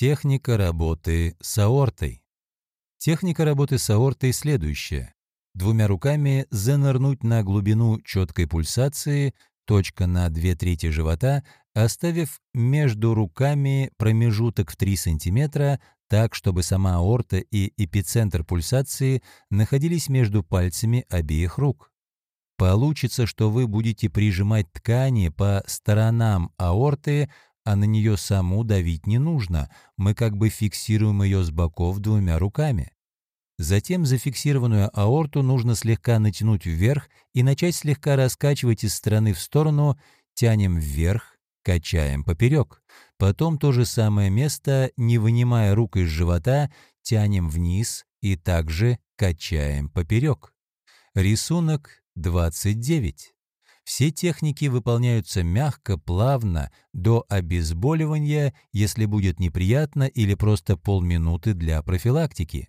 Техника работы с аортой. Техника работы с аортой следующая. Двумя руками занырнуть на глубину четкой пульсации, точка на две трети живота, оставив между руками промежуток в 3 см, так, чтобы сама аорта и эпицентр пульсации находились между пальцами обеих рук. Получится, что вы будете прижимать ткани по сторонам аорты, а на нее саму давить не нужно, мы как бы фиксируем ее с боков двумя руками. Затем зафиксированную аорту нужно слегка натянуть вверх и начать слегка раскачивать из стороны в сторону, тянем вверх, качаем поперек. Потом то же самое место, не вынимая рук из живота, тянем вниз и также качаем поперек. Рисунок 29. Все техники выполняются мягко, плавно, до обезболивания, если будет неприятно или просто полминуты для профилактики.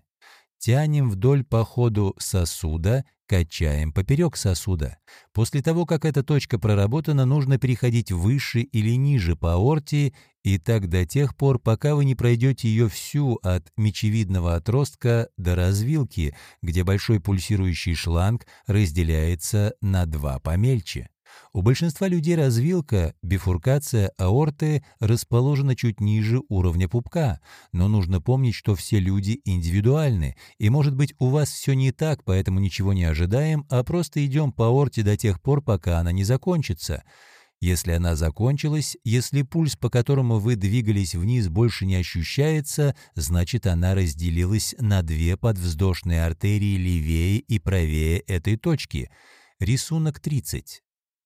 Тянем вдоль по ходу сосуда, качаем поперек сосуда. После того, как эта точка проработана, нужно переходить выше или ниже по аорте, и так до тех пор, пока вы не пройдете ее всю от мечевидного отростка до развилки, где большой пульсирующий шланг разделяется на два помельче. У большинства людей развилка, бифуркация аорты расположена чуть ниже уровня пупка, но нужно помнить, что все люди индивидуальны, и может быть у вас все не так, поэтому ничего не ожидаем, а просто идем по аорте до тех пор, пока она не закончится. Если она закончилась, если пульс, по которому вы двигались вниз, больше не ощущается, значит она разделилась на две подвздошные артерии левее и правее этой точки. Рисунок 30.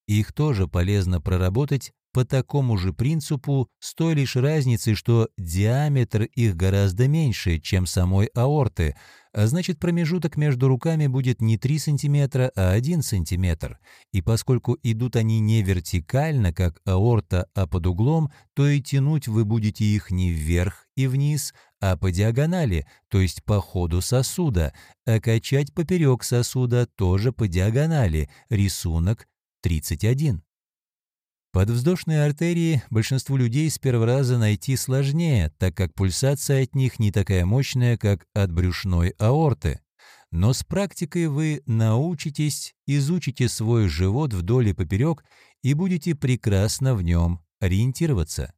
Их тоже полезно проработать по такому же принципу, с той лишь разницей, что диаметр их гораздо меньше, чем самой аорты, а значит промежуток между руками будет не 3 см, а 1 см. И поскольку идут они не вертикально, как аорта, а под углом, то и тянуть вы будете их не вверх и вниз, а по диагонали, то есть по ходу сосуда, а качать поперек сосуда тоже по диагонали, рисунок 31. Подвздошные артерии большинству людей с первого раза найти сложнее, так как пульсация от них не такая мощная, как от брюшной аорты. Но с практикой вы научитесь, изучите свой живот вдоль и поперек и будете прекрасно в нем ориентироваться.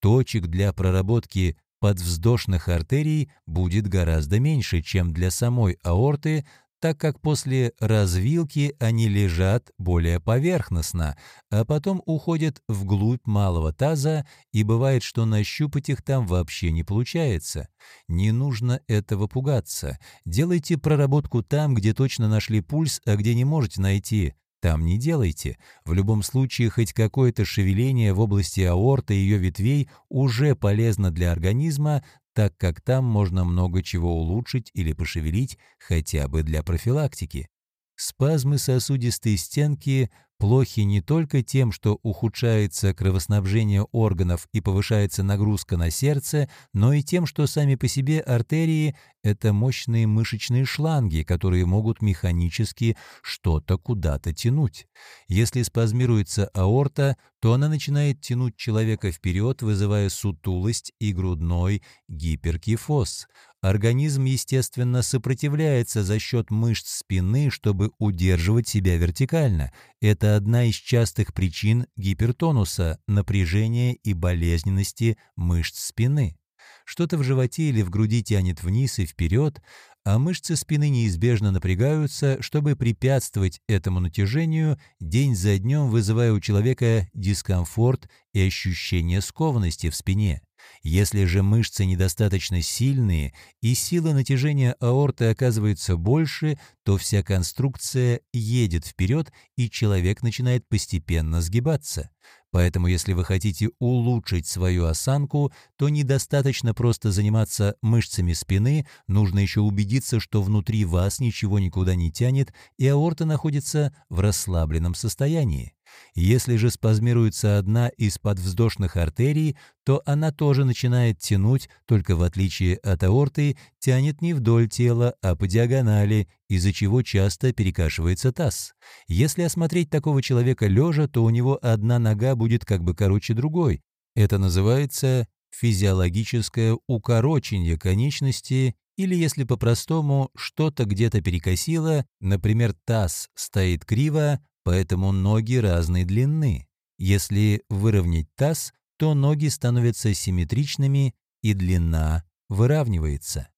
Точек для проработки подвздошных артерий будет гораздо меньше, чем для самой аорты, так как после развилки они лежат более поверхностно, а потом уходят вглубь малого таза, и бывает, что нащупать их там вообще не получается. Не нужно этого пугаться. Делайте проработку там, где точно нашли пульс, а где не можете найти. Там не делайте. В любом случае, хоть какое-то шевеление в области аорты и ее ветвей уже полезно для организма, так как там можно много чего улучшить или пошевелить хотя бы для профилактики. Спазмы сосудистой стенки плохи не только тем, что ухудшается кровоснабжение органов и повышается нагрузка на сердце, но и тем, что сами по себе артерии – это мощные мышечные шланги, которые могут механически что-то куда-то тянуть. Если спазмируется аорта, то она начинает тянуть человека вперед, вызывая сутулость и грудной гиперкифоз. Организм, естественно, сопротивляется за счет мышц спины, чтобы удерживать себя вертикально. Это одна из частых причин гипертонуса, напряжения и болезненности мышц спины. Что-то в животе или в груди тянет вниз и вперед, а мышцы спины неизбежно напрягаются, чтобы препятствовать этому натяжению, день за днем вызывая у человека дискомфорт и ощущение скованности в спине. Если же мышцы недостаточно сильные и сила натяжения аорты оказывается больше, то вся конструкция едет вперед и человек начинает постепенно сгибаться. Поэтому если вы хотите улучшить свою осанку, то недостаточно просто заниматься мышцами спины, нужно еще убедиться, что внутри вас ничего никуда не тянет и аорта находится в расслабленном состоянии. Если же спазмируется одна из подвздошных артерий, то она тоже начинает тянуть, только в отличие от аорты, тянет не вдоль тела, а по диагонали, из-за чего часто перекашивается таз. Если осмотреть такого человека лежа, то у него одна нога будет как бы короче другой. Это называется физиологическое укорочение конечности или, если по-простому, что-то где-то перекосило, например, таз стоит криво, поэтому ноги разной длины. Если выровнять таз, то ноги становятся симметричными и длина выравнивается.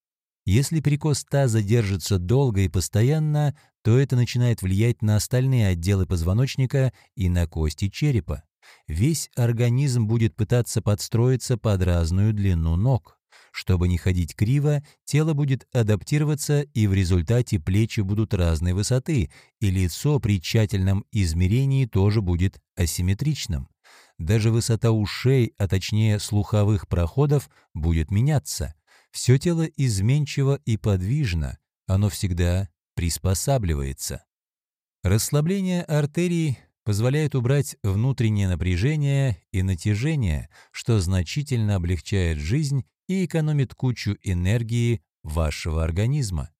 Если перекос таза держится долго и постоянно, то это начинает влиять на остальные отделы позвоночника и на кости черепа. Весь организм будет пытаться подстроиться под разную длину ног. Чтобы не ходить криво, тело будет адаптироваться, и в результате плечи будут разной высоты, и лицо при тщательном измерении тоже будет асимметричным. Даже высота ушей, а точнее слуховых проходов, будет меняться. Все тело изменчиво и подвижно, оно всегда приспосабливается. Расслабление артерий позволяет убрать внутреннее напряжение и натяжение, что значительно облегчает жизнь и экономит кучу энергии вашего организма.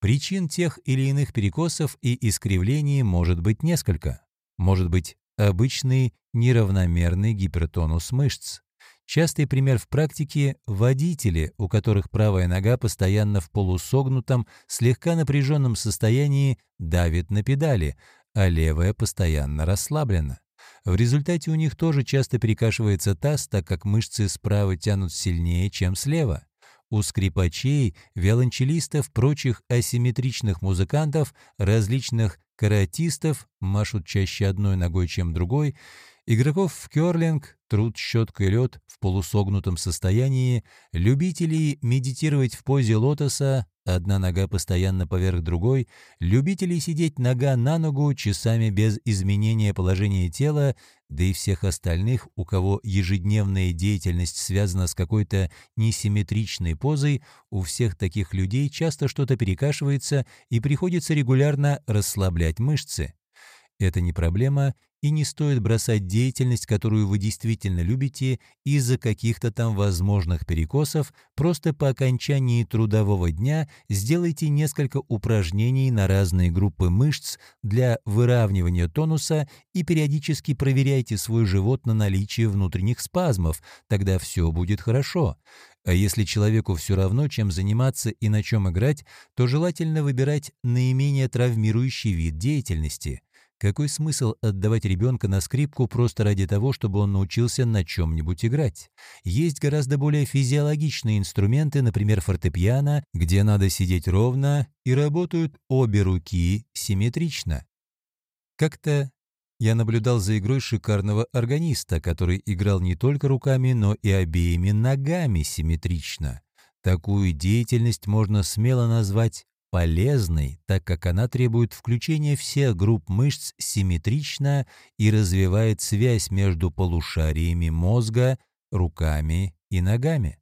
Причин тех или иных перекосов и искривлений может быть несколько. Может быть обычный неравномерный гипертонус мышц, Частый пример в практике – водители, у которых правая нога постоянно в полусогнутом, слегка напряженном состоянии давит на педали, а левая постоянно расслаблена. В результате у них тоже часто перекашивается таз, так как мышцы справа тянут сильнее, чем слева. У скрипачей, виолончелистов, прочих асимметричных музыкантов, различных каратистов, машут чаще одной ногой, чем другой – Игроков в керлинг, труд щеткой лед в полусогнутом состоянии, любителей медитировать в позе лотоса, одна нога постоянно поверх другой, любителей сидеть нога на ногу часами без изменения положения тела, да и всех остальных, у кого ежедневная деятельность связана с какой-то несимметричной позой, у всех таких людей часто что-то перекашивается и приходится регулярно расслаблять мышцы. Это не проблема, и не стоит бросать деятельность, которую вы действительно любите, из-за каких-то там возможных перекосов, просто по окончании трудового дня сделайте несколько упражнений на разные группы мышц для выравнивания тонуса и периодически проверяйте свой живот на наличие внутренних спазмов, тогда все будет хорошо. А если человеку все равно, чем заниматься и на чем играть, то желательно выбирать наименее травмирующий вид деятельности. Какой смысл отдавать ребенка на скрипку просто ради того, чтобы он научился на чем-нибудь играть? Есть гораздо более физиологичные инструменты, например, фортепиано, где надо сидеть ровно и работают обе руки симметрично. Как-то я наблюдал за игрой шикарного органиста, который играл не только руками, но и обеими ногами симметрично. Такую деятельность можно смело назвать полезной, так как она требует включения всех групп мышц симметрично и развивает связь между полушариями мозга, руками и ногами.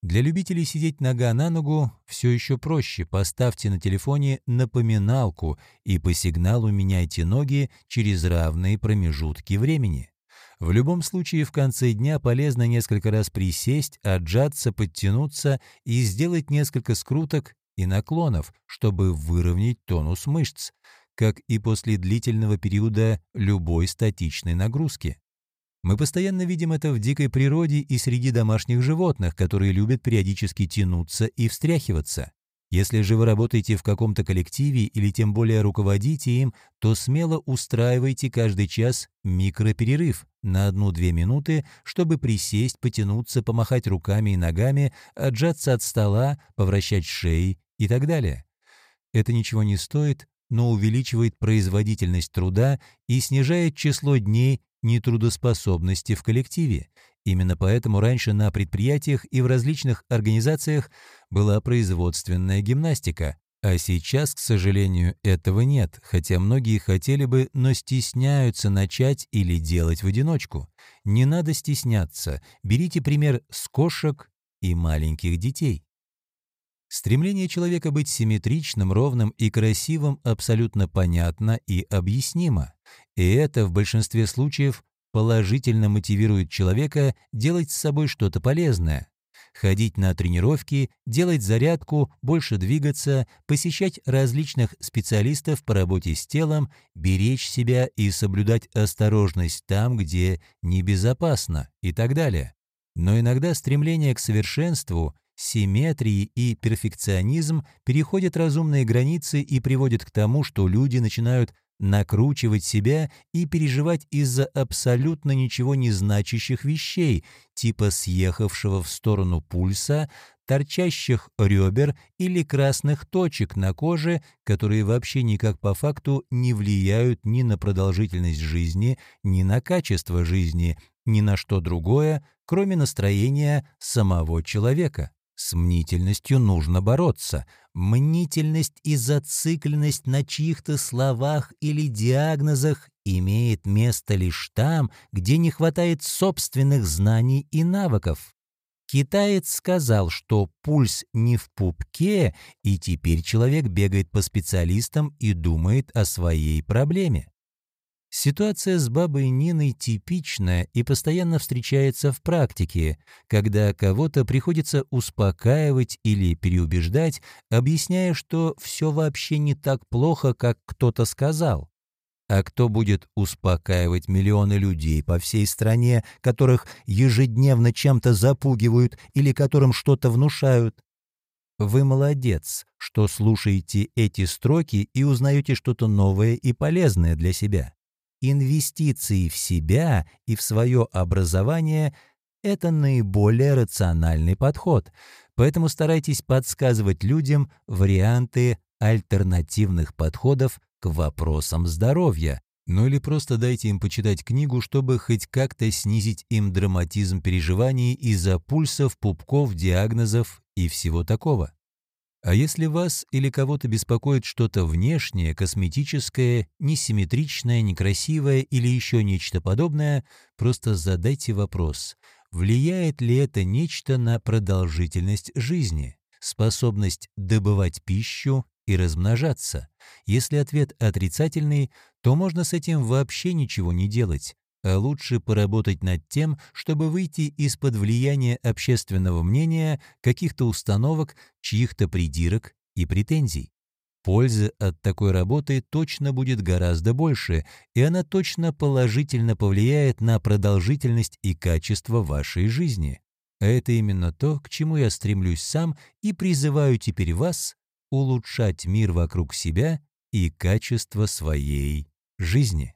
Для любителей сидеть нога на ногу все еще проще. Поставьте на телефоне напоминалку и по сигналу меняйте ноги через равные промежутки времени. В любом случае в конце дня полезно несколько раз присесть, отжаться, подтянуться и сделать несколько скруток и наклонов, чтобы выровнять тонус мышц, как и после длительного периода любой статичной нагрузки. Мы постоянно видим это в дикой природе и среди домашних животных, которые любят периодически тянуться и встряхиваться. Если же вы работаете в каком-то коллективе или тем более руководите им, то смело устраивайте каждый час микроперерыв на 1-2 минуты, чтобы присесть, потянуться, помахать руками и ногами, отжаться от стола, повращать шеей и так далее. Это ничего не стоит, но увеличивает производительность труда и снижает число дней нетрудоспособности в коллективе. Именно поэтому раньше на предприятиях и в различных организациях была производственная гимнастика, а сейчас, к сожалению, этого нет, хотя многие хотели бы, но стесняются начать или делать в одиночку. Не надо стесняться, берите пример с кошек и маленьких детей. Стремление человека быть симметричным, ровным и красивым абсолютно понятно и объяснимо. И это в большинстве случаев положительно мотивирует человека делать с собой что-то полезное. Ходить на тренировки, делать зарядку, больше двигаться, посещать различных специалистов по работе с телом, беречь себя и соблюдать осторожность там, где небезопасно и так далее. Но иногда стремление к совершенству, симметрии и перфекционизм переходят разумные границы и приводят к тому, что люди начинают накручивать себя и переживать из-за абсолютно ничего не значащих вещей, типа съехавшего в сторону пульса, торчащих ребер или красных точек на коже, которые вообще никак по факту не влияют ни на продолжительность жизни, ни на качество жизни, ни на что другое, кроме настроения самого человека. С мнительностью нужно бороться. Мнительность и зацикленность на чьих-то словах или диагнозах имеет место лишь там, где не хватает собственных знаний и навыков. Китаец сказал, что пульс не в пупке, и теперь человек бегает по специалистам и думает о своей проблеме. Ситуация с бабой Ниной типичная и постоянно встречается в практике, когда кого-то приходится успокаивать или переубеждать, объясняя, что все вообще не так плохо, как кто-то сказал. А кто будет успокаивать миллионы людей по всей стране, которых ежедневно чем-то запугивают или которым что-то внушают? Вы молодец, что слушаете эти строки и узнаете что-то новое и полезное для себя. Инвестиции в себя и в свое образование – это наиболее рациональный подход, поэтому старайтесь подсказывать людям варианты альтернативных подходов к вопросам здоровья, ну или просто дайте им почитать книгу, чтобы хоть как-то снизить им драматизм переживаний из-за пульсов, пупков, диагнозов и всего такого. А если вас или кого-то беспокоит что-то внешнее, косметическое, несимметричное, некрасивое или еще нечто подобное, просто задайте вопрос, влияет ли это нечто на продолжительность жизни, способность добывать пищу и размножаться. Если ответ отрицательный, то можно с этим вообще ничего не делать, а лучше поработать над тем, чтобы выйти из-под влияния общественного мнения, каких-то установок, чьих-то придирок и претензий. Пользы от такой работы точно будет гораздо больше, и она точно положительно повлияет на продолжительность и качество вашей жизни. А это именно то, к чему я стремлюсь сам и призываю теперь вас улучшать мир вокруг себя и качество своей жизни.